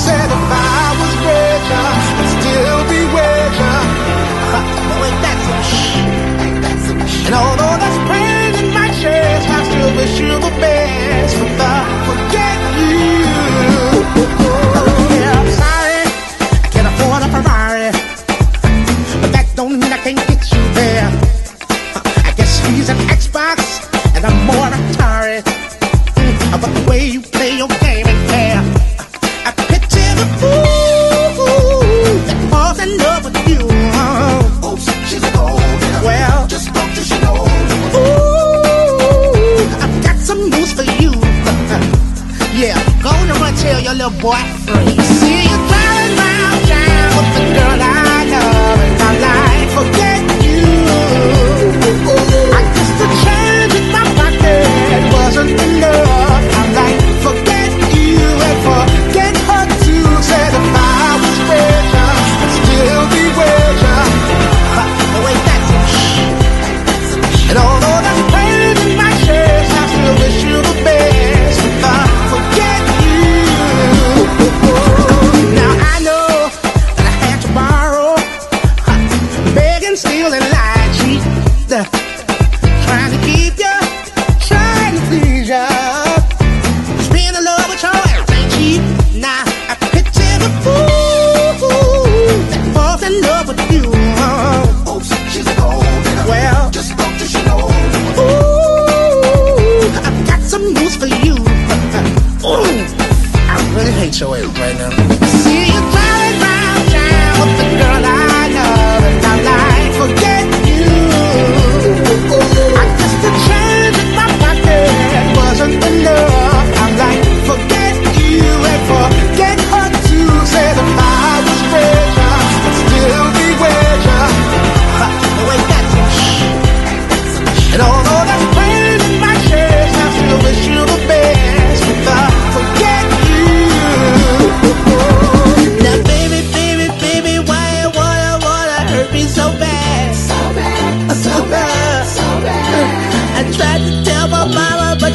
Said if I was richer, I'd still be. Ain't that some? Ain't that some? And although that's pain in my chest, I still wish you the best. Forget you. Oh, yeah, I'm sorry. I can't afford a Ferrari. But that don't mean I can't get you there. I guess she's an Xbox, and I'm more Atari. But the way you play your game your little boy free. See you.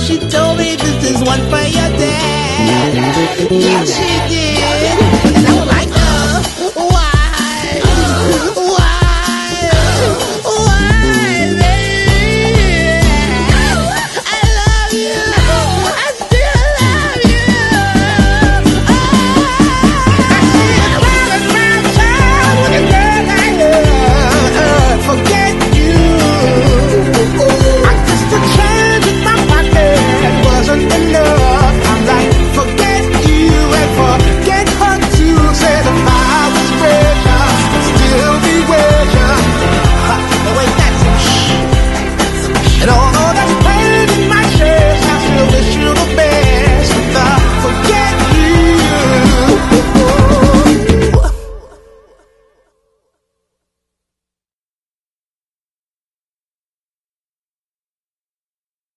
She told me this is one for your dad. Yeah, she did.